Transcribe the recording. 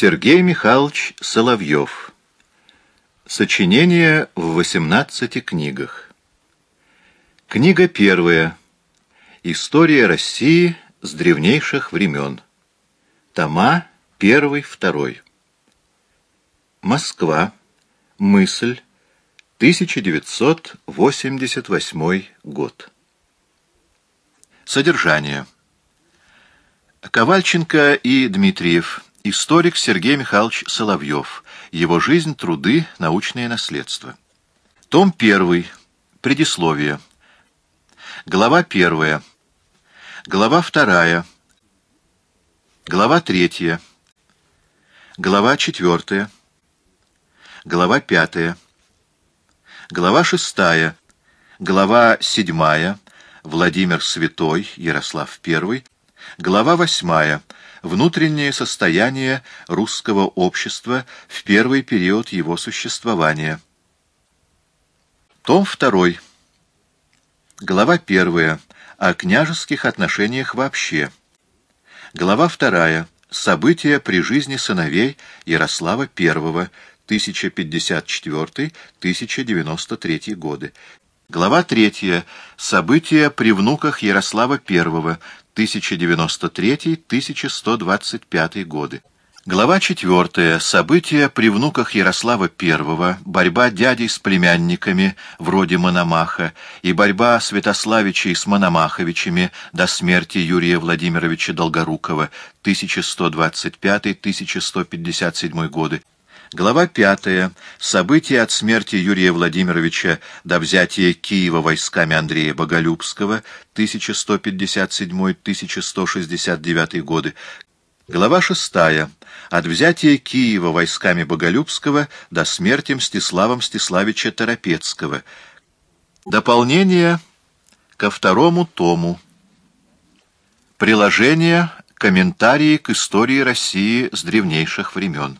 Сергей Михайлович Соловьев. Сочинение в 18 книгах. Книга первая. История России с древнейших времен. Тома первый, второй. Москва. Мысль. 1988 год. Содержание. Ковальченко и Дмитриев. Историк Сергей Михайлович Соловьев. Его жизнь, труды, научное наследство. Том 1. Предисловие. Глава 1. Глава 2. Глава 3. Глава 4. Глава 5. Глава 6. Глава 7. Владимир Святой, Ярослав I. Глава 8. Внутреннее состояние русского общества в первый период его существования. Том 2. Глава 1. О княжеских отношениях вообще. Глава 2. События при жизни сыновей Ярослава I, 1054-1093 годы. Глава 3. События при внуках Ярослава I, 1093-1125 годы. Глава 4. События при внуках Ярослава I, борьба дядей с племянниками, вроде Мономаха, и борьба Святославичей с Мономаховичами до смерти Юрия Владимировича Долгорукова, 1125-1157 годы. Глава 5. События от смерти Юрия Владимировича до взятия Киева войсками Андрея Боголюбского 1157-1169 годы. Глава 6. От взятия Киева войсками Боголюбского до смерти Мстислава Мстиславича Торопецкого. Дополнение ко второму тому. Приложение «Комментарии к истории России с древнейших времен».